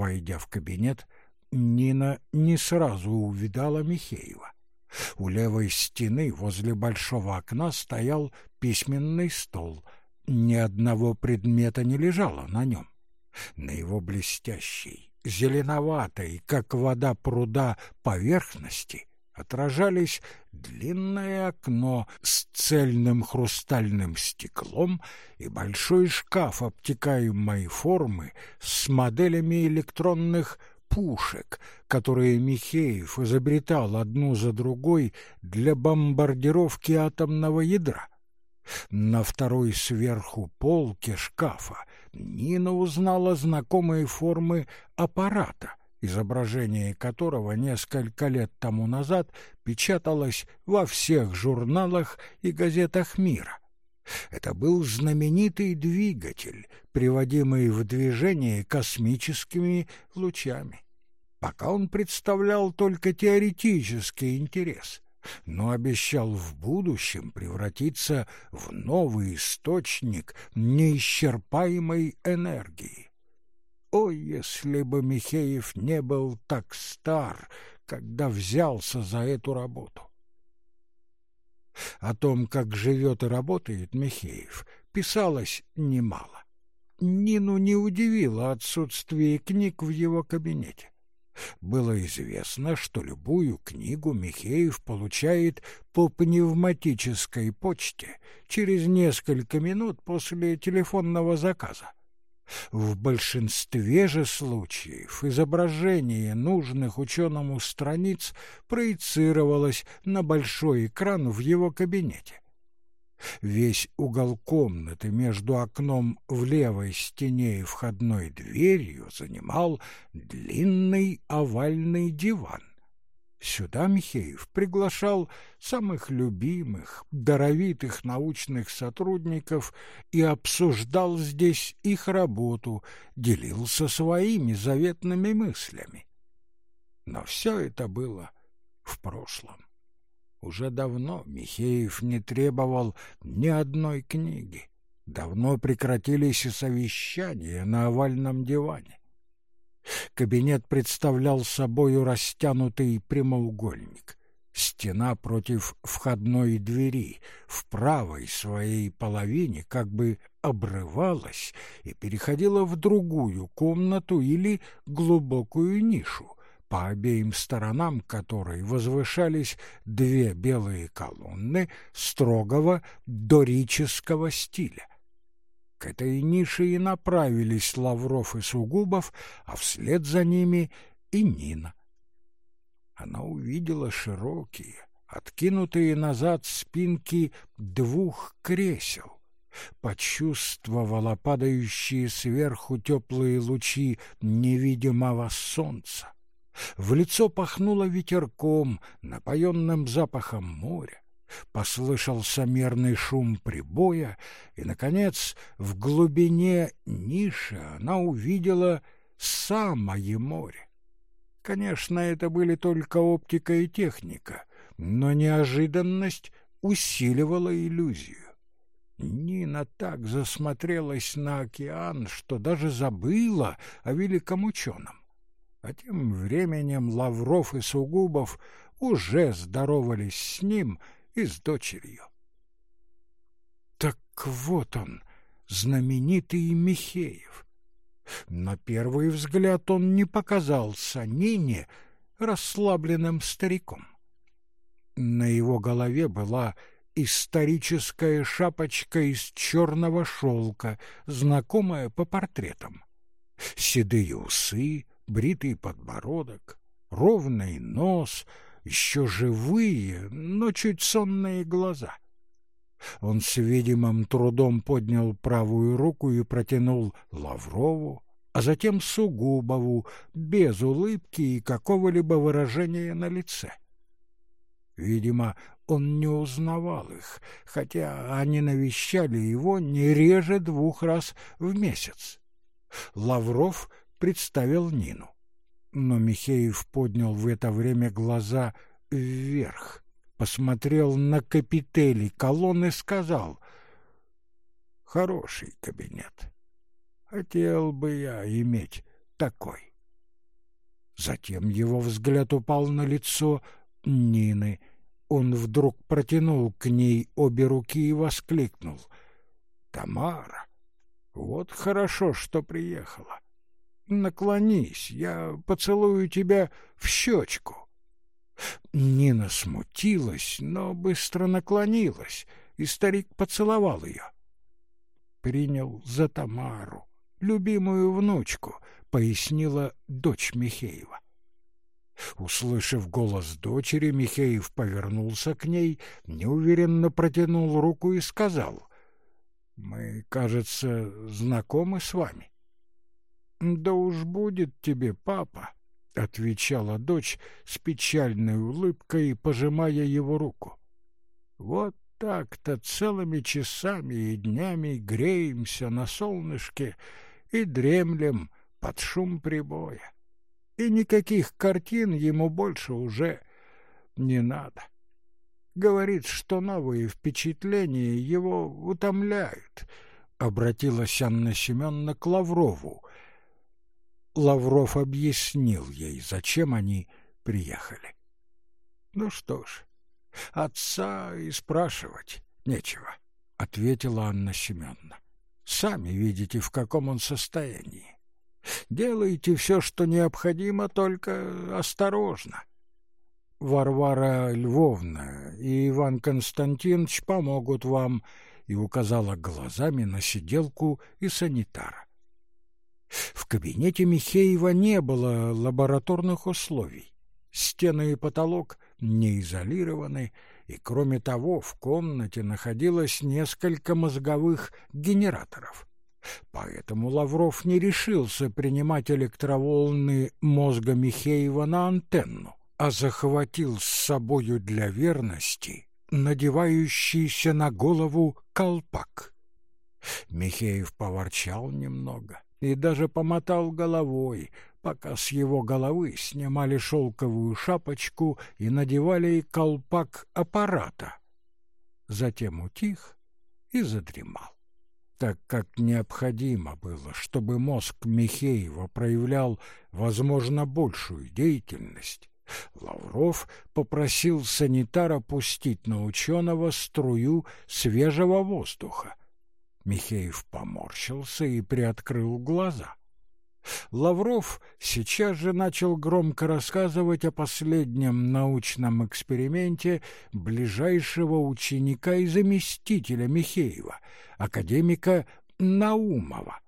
Войдя в кабинет, Нина не сразу увидала Михеева. У левой стены возле большого окна стоял письменный стол. Ни одного предмета не лежало на нем. На его блестящей, зеленоватой, как вода пруда, поверхности отражались длинное окно с цельным хрустальным стеклом и большой шкаф обтекаемой формы с моделями электронных пушек, которые Михеев изобретал одну за другой для бомбардировки атомного ядра. На второй сверху полке шкафа Нина узнала знакомые формы аппарата, изображение которого несколько лет тому назад печаталось во всех журналах и газетах мира. Это был знаменитый двигатель, приводимый в движение космическими лучами. Пока он представлял только теоретический интерес, но обещал в будущем превратиться в новый источник неисчерпаемой энергии. О, если бы Михеев не был так стар, когда взялся за эту работу! О том, как живет и работает Михеев, писалось немало. Нину не удивило отсутствие книг в его кабинете. Было известно, что любую книгу Михеев получает по пневматической почте через несколько минут после телефонного заказа. В большинстве же случаев изображение нужных ученому страниц проецировалось на большой экран в его кабинете. Весь угол комнаты между окном в левой стене и входной дверью занимал длинный овальный диван. Сюда Михеев приглашал самых любимых, даровитых научных сотрудников и обсуждал здесь их работу, делился своими заветными мыслями. Но все это было в прошлом. Уже давно Михеев не требовал ни одной книги. Давно прекратились и совещания на овальном диване. Кабинет представлял собою растянутый прямоугольник. Стена против входной двери в правой своей половине как бы обрывалась и переходила в другую комнату или глубокую нишу, по обеим сторонам которой возвышались две белые колонны строгого дорического стиля. К этой нише и направились Лавров и Сугубов, а вслед за ними и Нина. Она увидела широкие, откинутые назад спинки двух кресел, почувствовала падающие сверху теплые лучи невидимого солнца. В лицо пахнуло ветерком, напоенным запахом моря послышался мерный шум прибоя, и, наконец, в глубине ниши она увидела самое море. Конечно, это были только оптика и техника, но неожиданность усиливала иллюзию. Нина так засмотрелась на океан, что даже забыла о великом ученом. А тем временем Лавров и Сугубов уже здоровались с ним — и с дочерью. Так вот он, знаменитый Михеев. На первый взгляд он не показался Нине расслабленным стариком. На его голове была историческая шапочка из черного шелка, знакомая по портретам. Седые усы, бритый подбородок, ровный нос — еще живые, но чуть сонные глаза. Он с видимым трудом поднял правую руку и протянул Лаврову, а затем Сугубову, без улыбки и какого-либо выражения на лице. Видимо, он не узнавал их, хотя они навещали его не реже двух раз в месяц. Лавров представил Нину но Михеев поднял в это время глаза вверх, посмотрел на капители колонны и сказал «Хороший кабинет. Хотел бы я иметь такой». Затем его взгляд упал на лицо Нины. Он вдруг протянул к ней обе руки и воскликнул. «Тамара, вот хорошо, что приехала. Наклонись, я поцелую тебя в щечку». Нина смутилась, но быстро наклонилась, и старик поцеловал ее. Принял за Тамару, любимую внучку, пояснила дочь Михеева. Услышав голос дочери, Михеев повернулся к ней, неуверенно протянул руку и сказал, «Мы, кажется, знакомы с вами». «Да уж будет тебе, папа», — отвечала дочь с печальной улыбкой, пожимая его руку. «Вот так-то целыми часами и днями греемся на солнышке и дремлем под шум прибоя. И никаких картин ему больше уже не надо. Говорит, что новые впечатления его утомляют. Обратилась Анна Семеновна к Лаврову. Лавров объяснил ей, зачем они приехали. Ну что ж, отца и спрашивать нечего, ответила Анна Семеновна. Сами видите, в каком он состоянии. Делайте все, что необходимо, только осторожно. Варвара Львовна и Иван Константинович помогут вам, и указала глазами на сиделку и санитара. В кабинете Михеева не было лабораторных условий. Стены и потолок не изолированы, и, кроме того, в комнате находилось несколько мозговых генераторов. Поэтому Лавров не решился принимать электроволны мозга Михеева на антенну, а захватил с собою для верности надевающийся на голову колпак. Михеев поворчал немного и даже помотал головой, пока с его головы снимали шелковую шапочку и надевали колпак аппарата. Затем утих и задремал так как необходимо было, чтобы мозг Михеева проявлял, возможно, большую деятельность, Лавров попросил санитара пустить на ученого струю свежего воздуха. Михеев поморщился и приоткрыл глаза. Лавров сейчас же начал громко рассказывать о последнем научном эксперименте ближайшего ученика и заместителя Михеева, академика Наумова,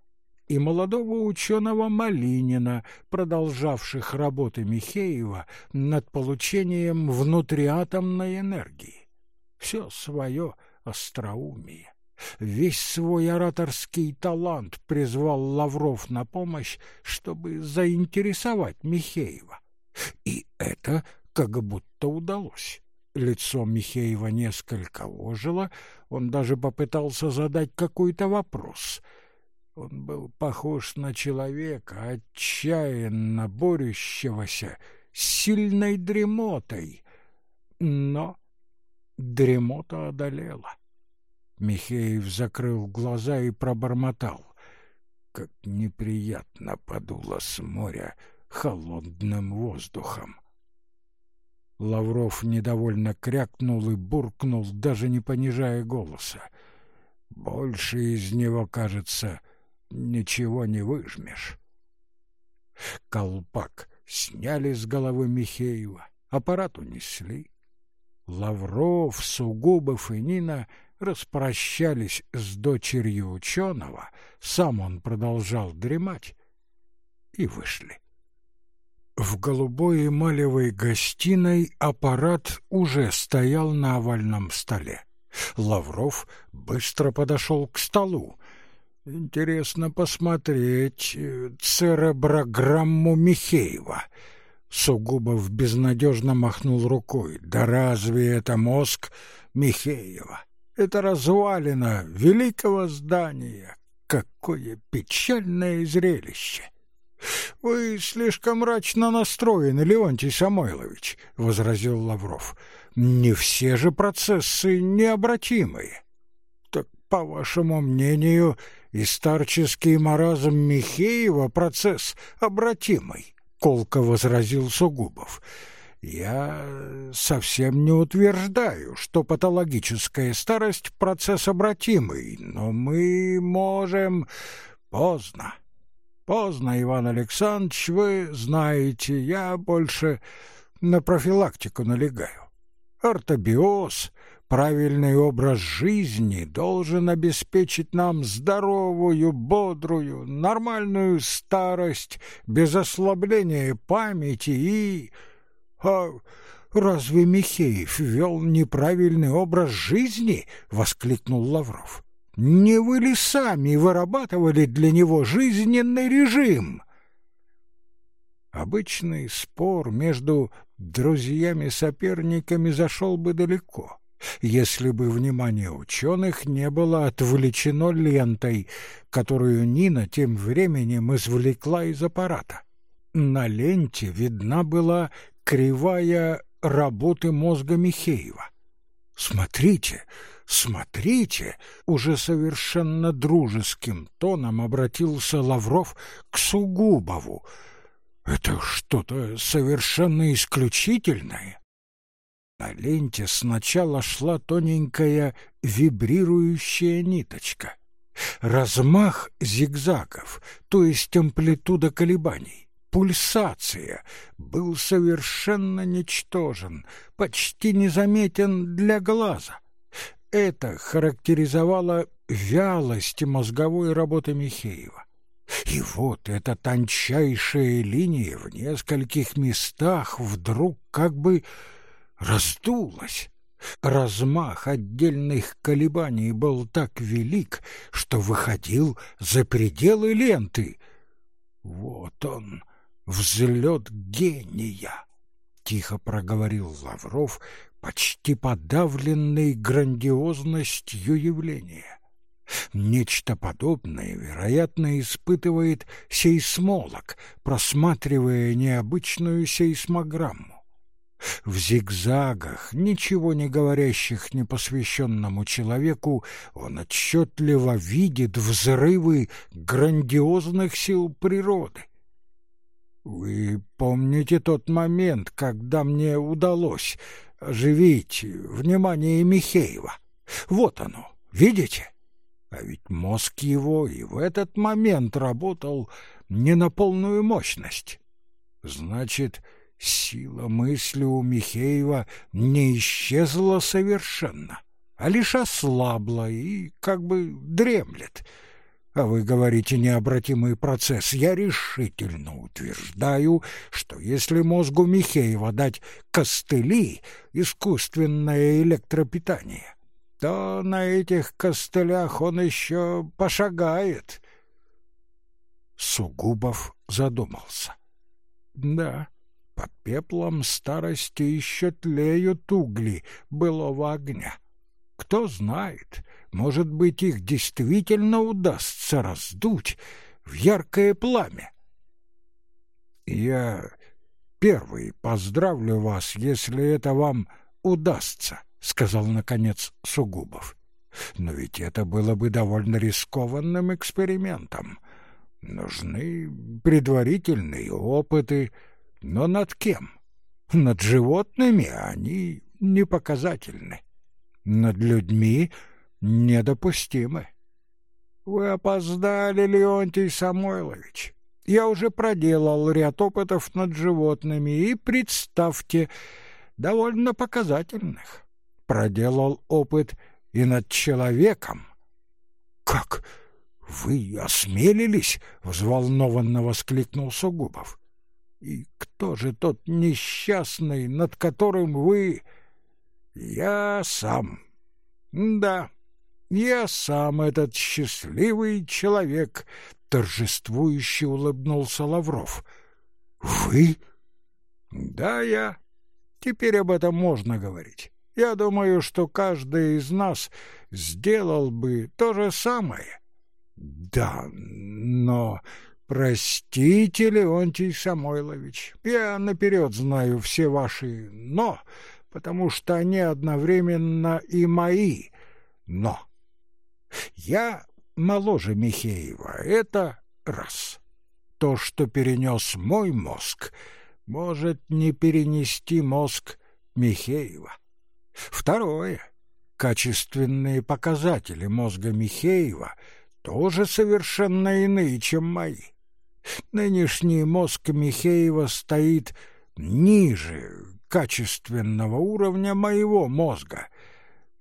и молодого ученого Малинина, продолжавших работы Михеева над получением внутриатомной энергии. Все свое остроумие. Весь свой ораторский талант призвал Лавров на помощь, чтобы заинтересовать Михеева. И это как будто удалось. Лицо Михеева несколько ожило, он даже попытался задать какой-то вопрос. Он был похож на человека, отчаянно борющегося с сильной дремотой. Но дремота одолела. Михеев закрыл глаза и пробормотал. Как неприятно подуло с моря холодным воздухом. Лавров недовольно крякнул и буркнул, даже не понижая голоса. Больше из него, кажется, ничего не выжмешь. Колпак сняли с головы Михеева, аппарат унесли. Лавров, Сугубов и Нина распрощались с дочерью ученого, сам он продолжал дремать, и вышли. В голубой эмалевой гостиной аппарат уже стоял на овальном столе. Лавров быстро подошел к столу. Интересно посмотреть э, цереброграмму Михеева. Сугубов безнадежно махнул рукой. Да разве это мозг Михеева? Это развалина великого здания. Какое печальное зрелище! — Вы слишком мрачно настроены, Леонтий Самойлович, — возразил Лавров. — Не все же процессы необратимые. — Так, по вашему мнению, и старческий маразм Михеева процесс обратимый? колко возразил Сугубов. Я совсем не утверждаю, что патологическая старость — процесс обратимый, но мы можем... Поздно. Поздно, Иван Александрович, вы знаете, я больше на профилактику налегаю. Ортобиоз, правильный образ жизни должен обеспечить нам здоровую, бодрую, нормальную старость, без ослабления памяти и... А разве Михеев вел неправильный образ жизни? — воскликнул Лавров. — Не вы ли сами вырабатывали для него жизненный режим? Обычный спор между друзьями-соперниками зашел бы далеко, если бы внимание ученых не было отвлечено лентой, которую Нина тем временем извлекла из аппарата. На ленте видна была кривая работы мозга Михеева. «Смотрите, смотрите!» — уже совершенно дружеским тоном обратился Лавров к Сугубову. «Это что-то совершенно исключительное!» На ленте сначала шла тоненькая вибрирующая ниточка. Размах зигзагов, то есть амплитуда колебаний пульсация, был совершенно ничтожен, почти незаметен для глаза. Это характеризовало вялость мозговой работы Михеева. И вот эта тончайшая линия в нескольких местах вдруг как бы раздулась. Размах отдельных колебаний был так велик, что выходил за пределы ленты. Вот он, взлет гения, — тихо проговорил Лавров, почти подавленный грандиозностью явления. Нечто подобное, вероятно, испытывает сейсмолог, просматривая необычную сейсмограмму. В зигзагах, ничего не говорящих непосвященному человеку, он отчетливо видит взрывы грандиозных сил природы. Вы помните тот момент, когда мне удалось оживить внимание Михеева? Вот оно, видите? А ведь мозг его и в этот момент работал не на полную мощность. Значит, сила мысли у Михеева не исчезла совершенно, а лишь ослабла и как бы дремлет — а вы говорите необратимый процесс. Я решительно утверждаю, что если мозгу Михеева дать костыли, искусственное электропитание, то на этих костылях он еще пошагает. Сугубов задумался. Да, под пеплом старости еще тлеют угли былого огня. Кто знает, может быть, их действительно удастся раздуть в яркое пламя. Я первый поздравлю вас, если это вам удастся, сказал наконец Сугубов. Но ведь это было бы довольно рискованным экспериментом. Нужны предварительные опыты, но над кем? Над животными они не показательны. Над людьми недопустимы. Вы опоздали, Леонтий Самойлович. Я уже проделал ряд опытов над животными и, представьте, довольно показательных. Проделал опыт и над человеком. Как вы осмелились? взволнованно воскликнул Сугубов. И кто же тот несчастный, над которым вы я сам. Да. Я сам этот счастливый человек, торжествующе улыбнулся Лавров. Вы? Да, я. Теперь об этом можно говорить. Я думаю, что каждый из нас сделал бы то же самое. Да, но простите, Леонтий Самойлович, я наперед знаю все ваши «но», потому что они одновременно и мои, но я моложе Михеева, это раз. то, что перенес мой мозг, может не перенести мозг Михеева. Второе. Качественные показатели мозга Михеева тоже совершенно иные, чем мои. Нынешний мозг Михеева стоит ниже качественного уровня моего мозга,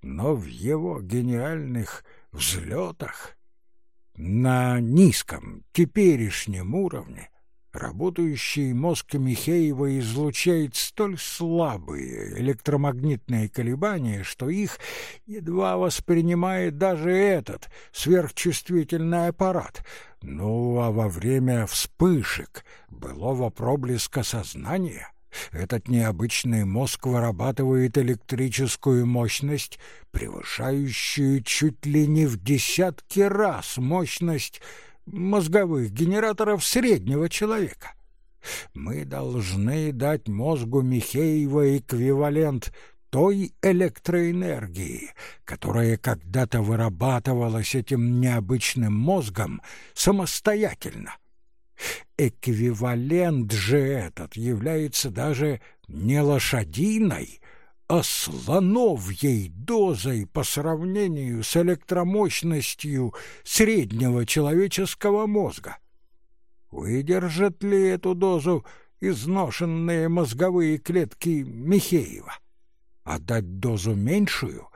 но в его гениальных взлетах на низком теперешнем уровне Работающий мозг Михеева излучает столь слабые электромагнитные колебания, что их едва воспринимает даже этот сверхчувствительный аппарат. Ну, а во время вспышек былого проблеска сознания этот необычный мозг вырабатывает электрическую мощность, превышающую чуть ли не в десятки раз мощность мозговых генераторов среднего человека. Мы должны дать мозгу Михеева эквивалент той электроэнергии, которая когда-то вырабатывалась этим необычным мозгом самостоятельно. Эквивалент же этот является даже не лошадиной, а слоновьей дозой по сравнению с электромощностью среднего человеческого мозга. Выдержат ли эту дозу изношенные мозговые клетки Михеева? А дать дозу меньшую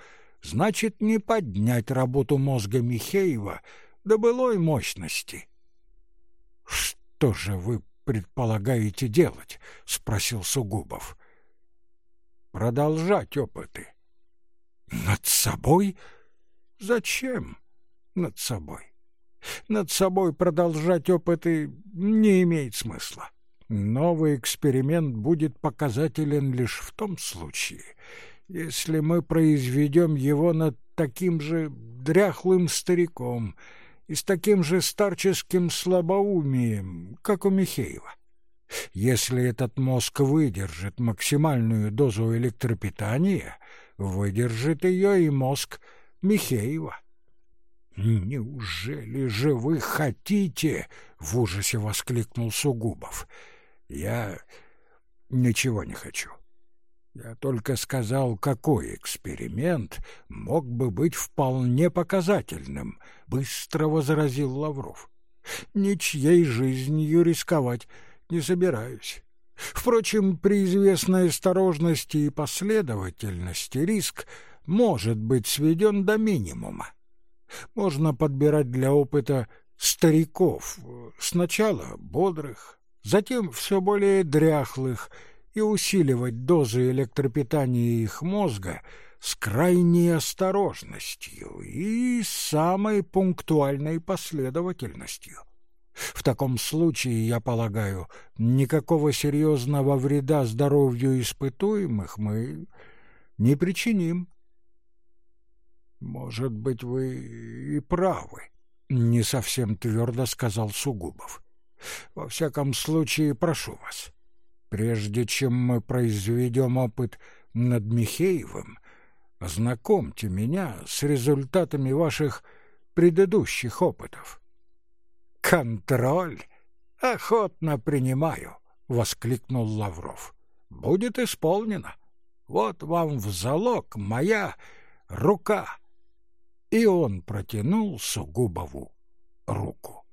значит не поднять работу мозга Михеева до былой мощности. «Что же вы предполагаете делать?» — спросил Сугубов продолжать опыты. Над собой? Зачем над собой? Над собой продолжать опыты не имеет смысла. Новый эксперимент будет показателен лишь в том случае, если мы произведем его над таким же дряхлым стариком и с таким же старческим слабоумием, как у Михеева. Если этот мозг выдержит максимальную дозу электропитания, выдержит ее и мозг Михеева. «Неужели же вы хотите?» — в ужасе воскликнул Сугубов. «Я ничего не хочу. Я только сказал, какой эксперимент мог бы быть вполне показательным», — быстро возразил Лавров. «Ничьей жизнью рисковать не собираюсь. Впрочем, при известной осторожности и последовательности риск может быть сведен до минимума. Можно подбирать для опыта стариков, сначала бодрых, затем все более дряхлых, и усиливать дозы электропитания их мозга с крайней осторожностью и самой пунктуальной последовательностью. В таком случае, я полагаю, никакого серьезного вреда здоровью испытуемых мы не причиним. Может быть, вы и правы, не совсем твердо сказал Сугубов. Во всяком случае, прошу вас, прежде чем мы произведем опыт над Михеевым, ознакомьте меня с результатами ваших предыдущих опытов. Контроль? Охотно принимаю, воскликнул Лавров. Будет исполнено. Вот вам в залог моя рука. И он протянул Сугубову руку.